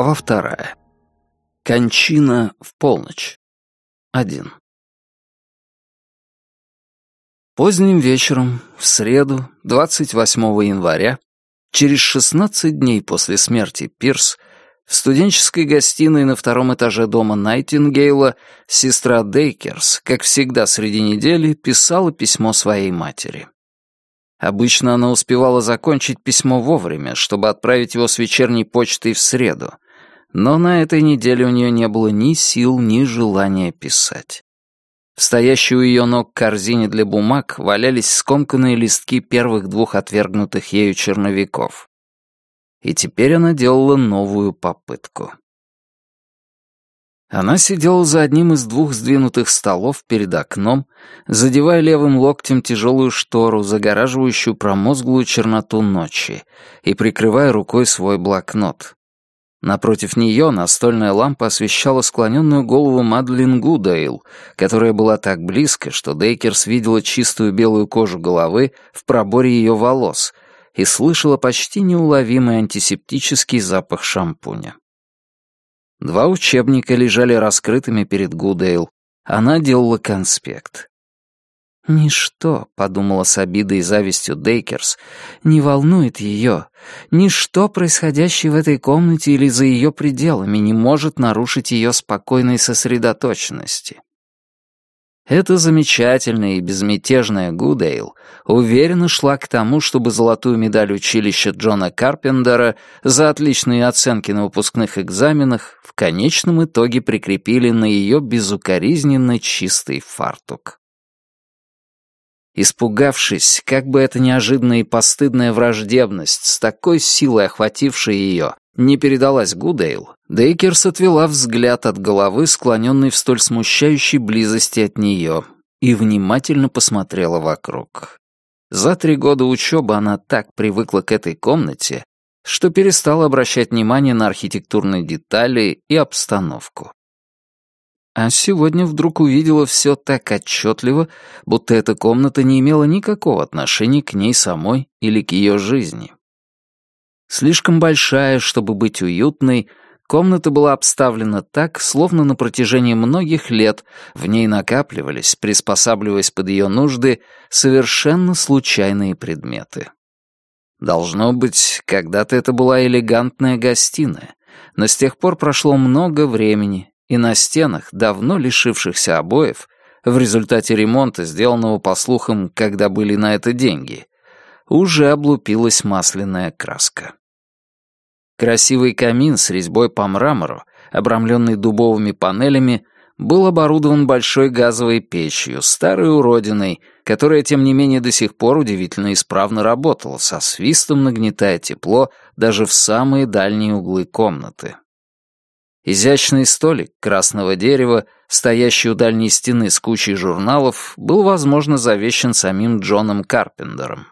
Глава вторая. Кончина в полночь. Один. Поздним вечером, в среду, 28 января, через 16 дней после смерти Пирс, в студенческой гостиной на втором этаже дома Найтингейла сестра Дейкерс, как всегда среди недели, писала письмо своей матери. Обычно она успевала закончить письмо вовремя, чтобы отправить его с вечерней почтой в среду, но на этой неделе у нее не было ни сил, ни желания писать. В стоящей у ее ног корзине для бумаг валялись скомканные листки первых двух отвергнутых ею черновиков. И теперь она делала новую попытку. Она сидела за одним из двух сдвинутых столов перед окном, задевая левым локтем тяжелую штору, загораживающую промозглую черноту ночи, и прикрывая рукой свой блокнот. Напротив нее настольная лампа освещала склоненную голову Мадлен Гудейл, которая была так близко, что Дейкерс видела чистую белую кожу головы в проборе ее волос и слышала почти неуловимый антисептический запах шампуня. Два учебника лежали раскрытыми перед Гудейл. Она делала конспект. «Ничто», — подумала с обидой и завистью Дейкерс, — «не волнует ее. Ничто, происходящее в этой комнате или за ее пределами, не может нарушить ее спокойной сосредоточенности». Эта замечательная и безмятежная Гудейл уверенно шла к тому, чтобы золотую медаль училища Джона Карпендера за отличные оценки на выпускных экзаменах в конечном итоге прикрепили на ее безукоризненно чистый фартук. Испугавшись, как бы эта неожиданная и постыдная враждебность, с такой силой охватившая ее, не передалась Гудейл, Дейкерс отвела взгляд от головы, склоненной в столь смущающей близости от нее, и внимательно посмотрела вокруг. За три года учебы она так привыкла к этой комнате, что перестала обращать внимание на архитектурные детали и обстановку. А сегодня вдруг увидела все так отчетливо, будто эта комната не имела никакого отношения к ней самой или к ее жизни. Слишком большая, чтобы быть уютной, комната была обставлена так, словно на протяжении многих лет в ней накапливались, приспосабливаясь под ее нужды, совершенно случайные предметы. Должно быть, когда-то это была элегантная гостиная, но с тех пор прошло много времени, и на стенах, давно лишившихся обоев, в результате ремонта, сделанного, по слухам, когда были на это деньги, уже облупилась масляная краска. Красивый камин с резьбой по мрамору, обрамленный дубовыми панелями, был оборудован большой газовой печью, старой уродиной, которая, тем не менее, до сих пор удивительно исправно работала, со свистом нагнетая тепло даже в самые дальние углы комнаты. Изящный столик красного дерева, стоящий у дальней стены с кучей журналов, был, возможно, завещен самим Джоном Карпендером.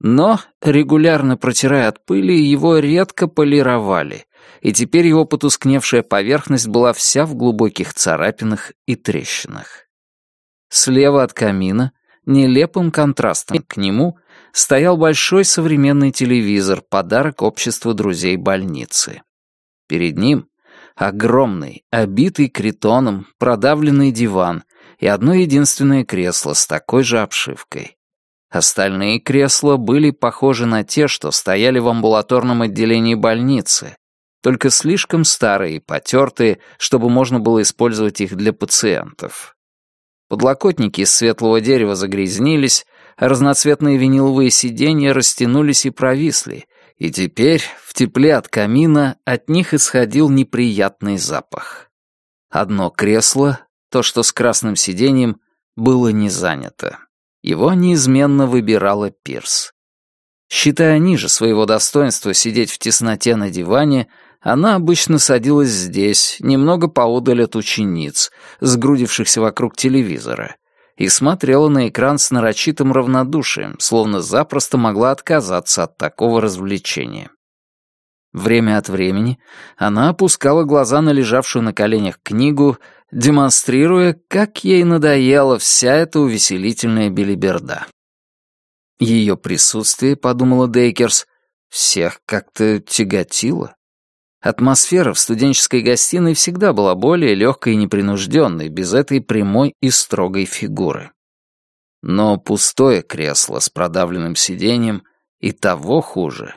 Но, регулярно протирая от пыли, его редко полировали, и теперь его потускневшая поверхность была вся в глубоких царапинах и трещинах. Слева от камина, нелепым контрастом к нему, стоял большой современный телевизор, подарок обществу друзей больницы. Перед ним огромный, обитый критоном, продавленный диван и одно единственное кресло с такой же обшивкой. Остальные кресла были похожи на те, что стояли в амбулаторном отделении больницы, только слишком старые и потертые, чтобы можно было использовать их для пациентов. Подлокотники из светлого дерева загрязнились, а разноцветные виниловые сиденья растянулись и провисли, и теперь, в тепле от камина, от них исходил неприятный запах. Одно кресло, то, что с красным сиденьем, было не занято. Его неизменно выбирала Пирс. Считая ниже своего достоинства сидеть в тесноте на диване, она обычно садилась здесь, немного поодаль от учениц, сгрудившихся вокруг телевизора, и смотрела на экран с нарочитым равнодушием, словно запросто могла отказаться от такого развлечения. Время от времени она опускала глаза на лежавшую на коленях книгу демонстрируя, как ей надоела вся эта увеселительная белиберда. Ее присутствие, подумала Дейкерс, всех как-то тяготило. Атмосфера в студенческой гостиной всегда была более легкой и непринужденной, без этой прямой и строгой фигуры. Но пустое кресло с продавленным сиденьем и того хуже.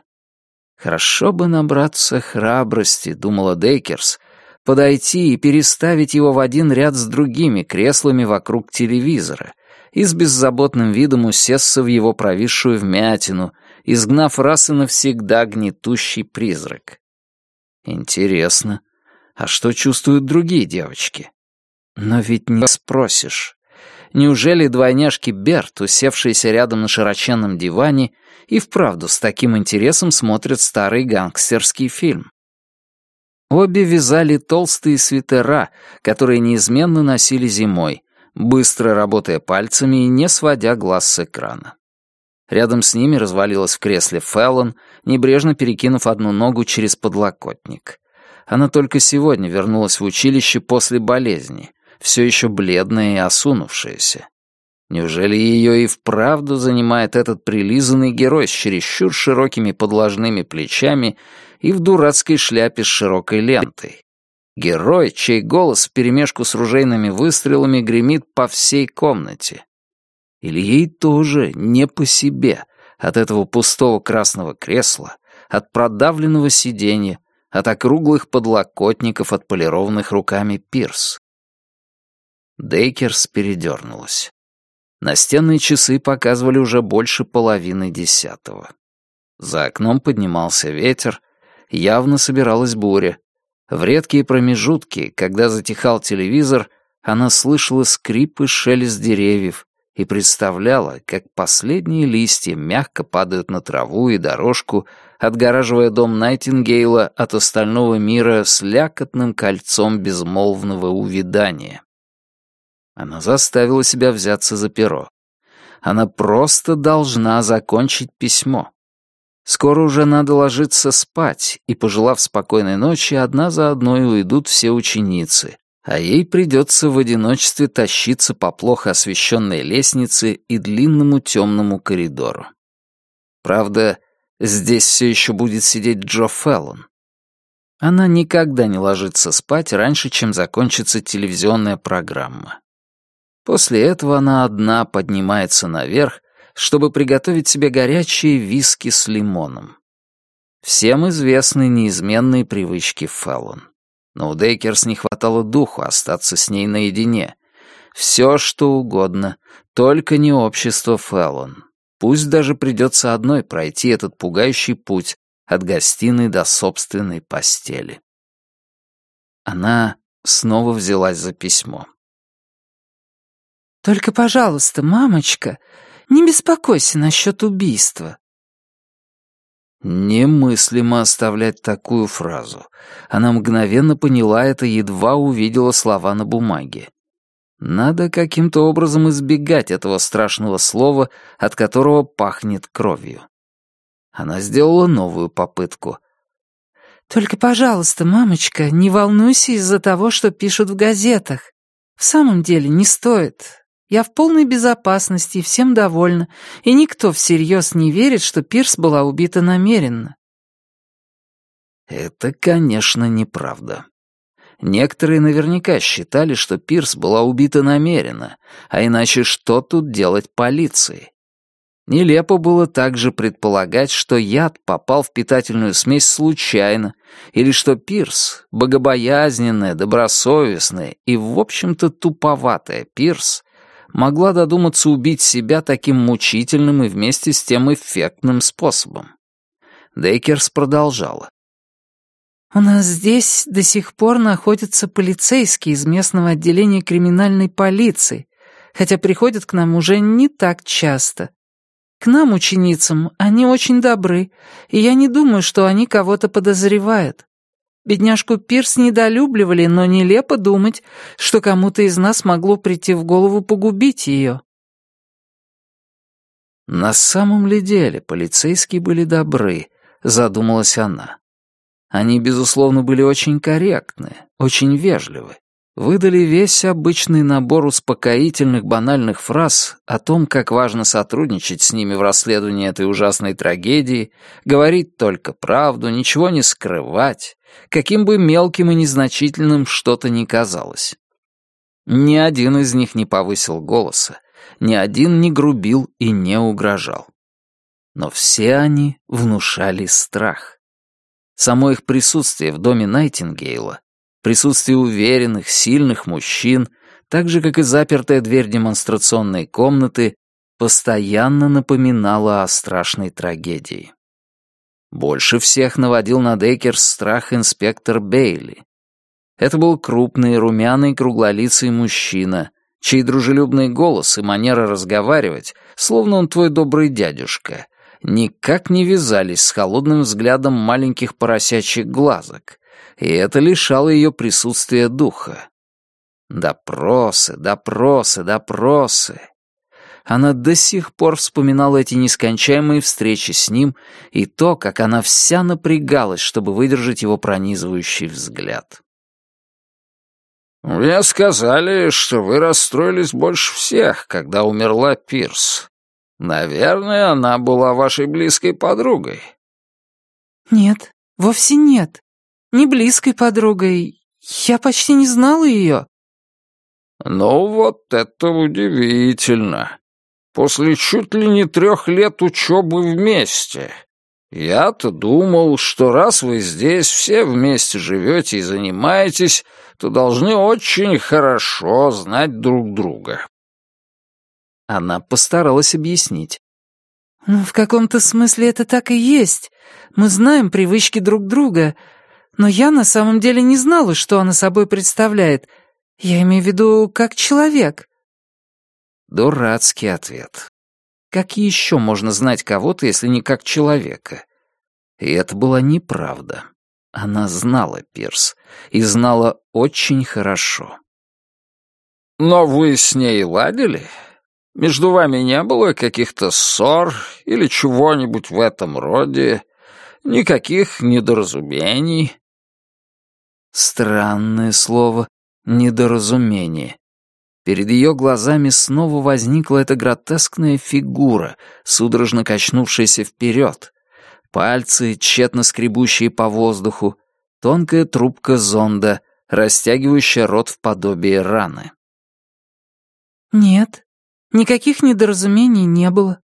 Хорошо бы набраться храбрости, думала Дейкерс, подойти и переставить его в один ряд с другими креслами вокруг телевизора и с беззаботным видом усесться в его провисшую вмятину, изгнав раз и навсегда гнетущий призрак. Интересно, а что чувствуют другие девочки? Но ведь не спросишь. Неужели двойняшки Берт, усевшиеся рядом на широченном диване, и вправду с таким интересом смотрят старый гангстерский фильм? Обе вязали толстые свитера, которые неизменно носили зимой, быстро работая пальцами и не сводя глаз с экрана. Рядом с ними развалилась в кресле Феллон, небрежно перекинув одну ногу через подлокотник. Она только сегодня вернулась в училище после болезни, все еще бледная и осунувшаяся. Неужели ее и вправду занимает этот прилизанный герой с чересчур широкими подложными плечами и в дурацкой шляпе с широкой лентой? Герой, чей голос вперемешку с ружейными выстрелами гремит по всей комнате. Или ей тоже не по себе от этого пустого красного кресла, от продавленного сиденья, от округлых подлокотников, отполированных руками пирс. Дейкерс передернулась. Настенные часы показывали уже больше половины десятого. За окном поднимался ветер, явно собиралась буря. В редкие промежутки, когда затихал телевизор, она слышала скрип и шелест деревьев, и представляла, как последние листья мягко падают на траву и дорожку, отгораживая дом Найтингейла от остального мира с лякотным кольцом безмолвного увядания. Она заставила себя взяться за перо. Она просто должна закончить письмо. Скоро уже надо ложиться спать, и, пожелав спокойной ночи, одна за одной уйдут все ученицы, а ей придется в одиночестве тащиться по плохо освещенной лестнице и длинному темному коридору. Правда, здесь все еще будет сидеть Джо Феллон. Она никогда не ложится спать раньше, чем закончится телевизионная программа. После этого она одна поднимается наверх, чтобы приготовить себе горячие виски с лимоном. Всем известны неизменные привычки Феллон. Но у Дейкерс не хватало духу остаться с ней наедине. Все, что угодно, только не общество Феллон. Пусть даже придется одной пройти этот пугающий путь от гостиной до собственной постели. Она снова взялась за письмо. «Только, пожалуйста, мамочка, не беспокойся насчет убийства. Немыслимо оставлять такую фразу. Она мгновенно поняла это, едва увидела слова на бумаге. Надо каким-то образом избегать этого страшного слова, от которого пахнет кровью. Она сделала новую попытку. «Только, пожалуйста, мамочка, не волнуйся из-за того, что пишут в газетах. В самом деле не стоит. Я в полной безопасности и всем довольна, и никто всерьез не верит, что Пирс была убита намеренно». Это, конечно, неправда. Некоторые наверняка считали, что Пирс была убита намеренно, а иначе что тут делать полиции? Нелепо было также предполагать, что яд попал в питательную смесь случайно, или что Пирс, богобоязненная, добросовестная и, в общем-то, туповатая Пирс, могла додуматься убить себя таким мучительным и вместе с тем эффектным способом. Дейкерс продолжала. «У нас здесь до сих пор находятся полицейские из местного отделения криминальной полиции, хотя приходят к нам уже не так часто. К нам, ученицам, они очень добры, и я не думаю, что они кого-то подозревают. Бедняжку Пирс недолюбливали, но нелепо думать, что кому-то из нас могло прийти в голову погубить ее. «На самом ли деле полицейские были добры?» — задумалась она. Они, безусловно, были очень корректны, очень вежливы. Выдали весь обычный набор успокоительных банальных фраз о том, как важно сотрудничать с ними в расследовании этой ужасной трагедии, говорить только правду, ничего не скрывать, каким бы мелким и незначительным что-то ни казалось. Ни один из них не повысил голоса, ни один не грубил и не угрожал. Но все они внушали страх. Само их присутствие в доме Найтингейла Присутствие уверенных, сильных мужчин, так же, как и запертая дверь демонстрационной комнаты, постоянно напоминало о страшной трагедии. Больше всех наводил на Дейкер страх инспектор Бейли. Это был крупный, румяный, круглолицый мужчина, чей дружелюбный голос и манера разговаривать, словно он твой добрый дядюшка, никак не вязались с холодным взглядом маленьких поросячьих глазок, и это лишало ее присутствия духа. Допросы, допросы, допросы. Она до сих пор вспоминала эти нескончаемые встречи с ним и то, как она вся напрягалась, чтобы выдержать его пронизывающий взгляд. «Мне сказали, что вы расстроились больше всех, когда умерла Пирс. Наверное, она была вашей близкой подругой». «Нет, вовсе нет не близкой подругой. Я почти не знала ее». «Ну вот это удивительно. После чуть ли не трех лет учебы вместе. Я-то думал, что раз вы здесь все вместе живете и занимаетесь, то должны очень хорошо знать друг друга». Она постаралась объяснить. «Ну, в каком-то смысле это так и есть. Мы знаем привычки друг друга, но я на самом деле не знала, что она собой представляет. Я имею в виду, как человек». Дурацкий ответ. Как еще можно знать кого-то, если не как человека? И это была неправда. Она знала Пирс. И знала очень хорошо. «Но вы с ней ладили? Между вами не было каких-то ссор или чего-нибудь в этом роде? Никаких недоразумений?» Странное слово «недоразумение». Перед ее глазами снова возникла эта гротескная фигура, судорожно качнувшаяся вперед. Пальцы, тщетно скребущие по воздуху, тонкая трубка зонда, растягивающая рот в подобие раны. «Нет, никаких недоразумений не было».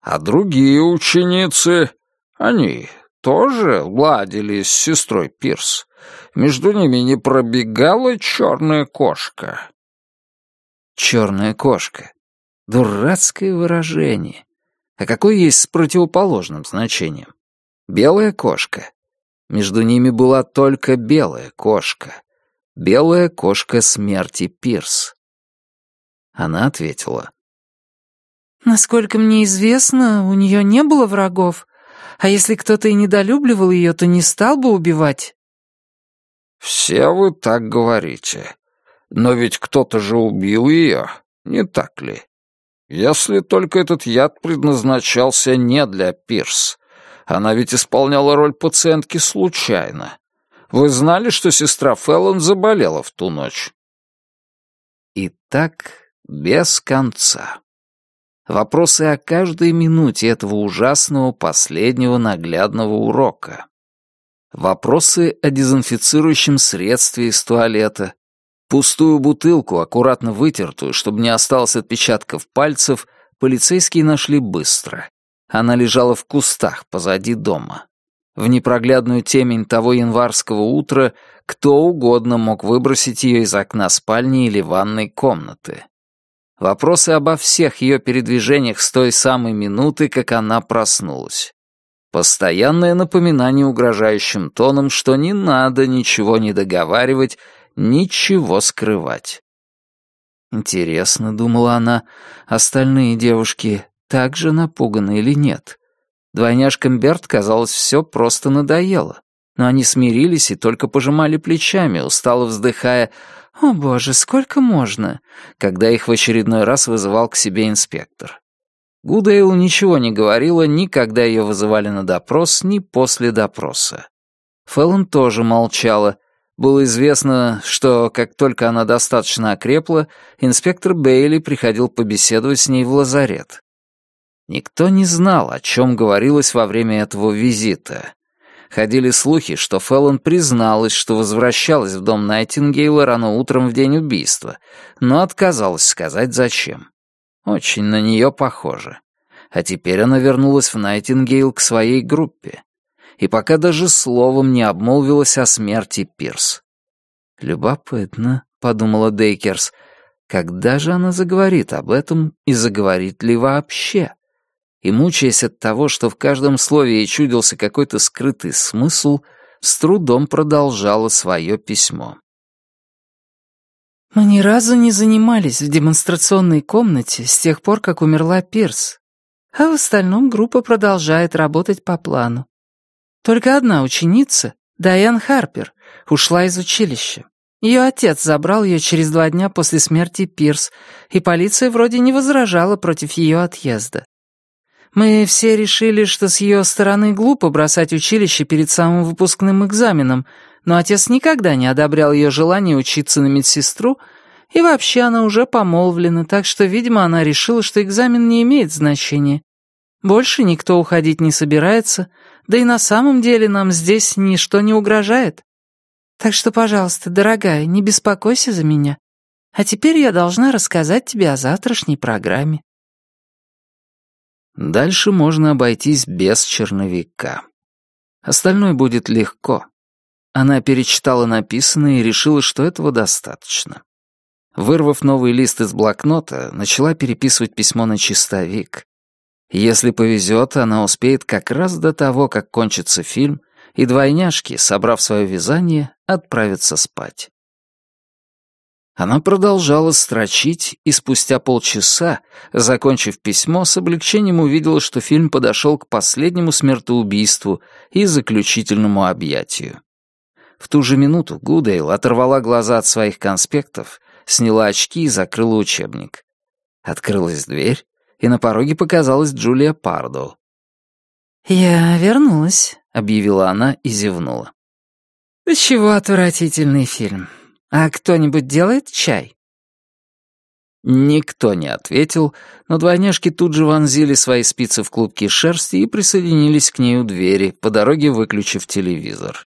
«А другие ученицы, они тоже ладили с сестрой Пирс?» Между ними не пробегала черная кошка. Черная кошка. Дурацкое выражение. А какое есть с противоположным значением? Белая кошка. Между ними была только белая кошка. Белая кошка смерти Пирс. Она ответила. «Насколько мне известно, у нее не было врагов, а если кто-то и недолюбливал ее, то не стал бы убивать. «Все вы так говорите. Но ведь кто-то же убил ее, не так ли? Если только этот яд предназначался не для Пирс. Она ведь исполняла роль пациентки случайно. Вы знали, что сестра Феллон заболела в ту ночь?» И так без конца. Вопросы о каждой минуте этого ужасного последнего наглядного урока. Вопросы о дезинфицирующем средстве из туалета. Пустую бутылку, аккуратно вытертую, чтобы не осталось отпечатков пальцев, полицейские нашли быстро. Она лежала в кустах позади дома. В непроглядную темень того январского утра кто угодно мог выбросить ее из окна спальни или ванной комнаты. Вопросы обо всех ее передвижениях с той самой минуты, как она проснулась. Постоянное напоминание угрожающим тоном, что не надо ничего не договаривать, ничего скрывать. Интересно, думала она, остальные девушки так же напуганы или нет? Двойняшкам Берт, казалось, все просто надоело. Но они смирились и только пожимали плечами, устало вздыхая «О боже, сколько можно?» когда их в очередной раз вызывал к себе инспектор. Гудейл ничего не говорила ни когда ее вызывали на допрос, ни после допроса. Фэллон тоже молчала, Было известно, что как только она достаточно окрепла, инспектор Бейли приходил побеседовать с ней в лазарет. Никто не знал, о чем говорилось во время этого визита. Ходили слухи, что Феллон призналась, что возвращалась в дом Найтингейла рано утром в день убийства, но отказалась сказать, зачем. Очень на нее похоже. А теперь она вернулась в Найтингейл к своей группе и пока даже словом не обмолвилась о смерти Пирс. «Любопытно», — подумала Дейкерс, — «когда же она заговорит об этом и заговорит ли вообще?» И, мучаясь от того, что в каждом слове ей чудился какой-то скрытый смысл, с трудом продолжала свое письмо. «Мы ни разу не занимались в демонстрационной комнате с тех пор, как умерла Пирс, а в остальном группа продолжает работать по плану. Только одна ученица, Дайан Харпер, ушла из училища. Ее отец забрал ее через два дня после смерти Пирс, и полиция вроде не возражала против ее отъезда. Мы все решили, что с ее стороны глупо бросать училище перед самым выпускным экзаменом, но отец никогда не одобрял ее желание учиться на медсестру, и вообще она уже помолвлена, так что, видимо, она решила, что экзамен не имеет значения. Больше никто уходить не собирается, да и на самом деле нам здесь ничто не угрожает. Так что, пожалуйста, дорогая, не беспокойся за меня. А теперь я должна рассказать тебе о завтрашней программе. Дальше можно обойтись без черновика. Остальное будет легко. Она перечитала написанное и решила, что этого достаточно. Вырвав новый лист из блокнота, начала переписывать письмо на чистовик. Если повезет, она успеет как раз до того, как кончится фильм, и двойняшки, собрав свое вязание, отправятся спать. Она продолжала строчить, и спустя полчаса, закончив письмо, с облегчением увидела, что фильм подошел к последнему смертоубийству и заключительному объятию. В ту же минуту Гудейл оторвала глаза от своих конспектов, сняла очки и закрыла учебник. Открылась дверь, и на пороге показалась Джулия Пардо. «Я вернулась», — объявила она и зевнула. «Да чего отвратительный фильм. А кто-нибудь делает чай?» Никто не ответил, но двойняшки тут же вонзили свои спицы в клубки шерсти и присоединились к ней у двери, по дороге выключив телевизор.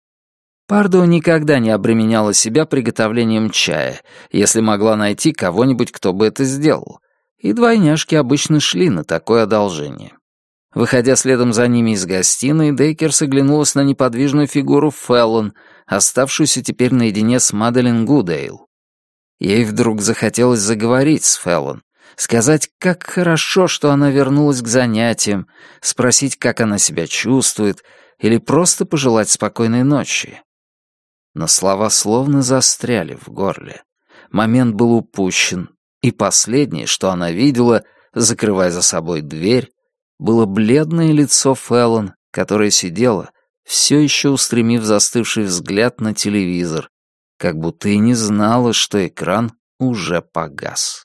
Пардо никогда не обременяла себя приготовлением чая, если могла найти кого-нибудь, кто бы это сделал, и двойняшки обычно шли на такое одолжение. Выходя следом за ними из гостиной, Дейкерс оглянулась на неподвижную фигуру Феллон, оставшуюся теперь наедине с Маделин Гудейл. Ей вдруг захотелось заговорить с Феллон, сказать, как хорошо, что она вернулась к занятиям, спросить, как она себя чувствует, или просто пожелать спокойной ночи. Но слова словно застряли в горле. Момент был упущен, и последнее, что она видела, закрывая за собой дверь, было бледное лицо Феллон, которая сидела, все еще устремив застывший взгляд на телевизор, как будто и не знала, что экран уже погас.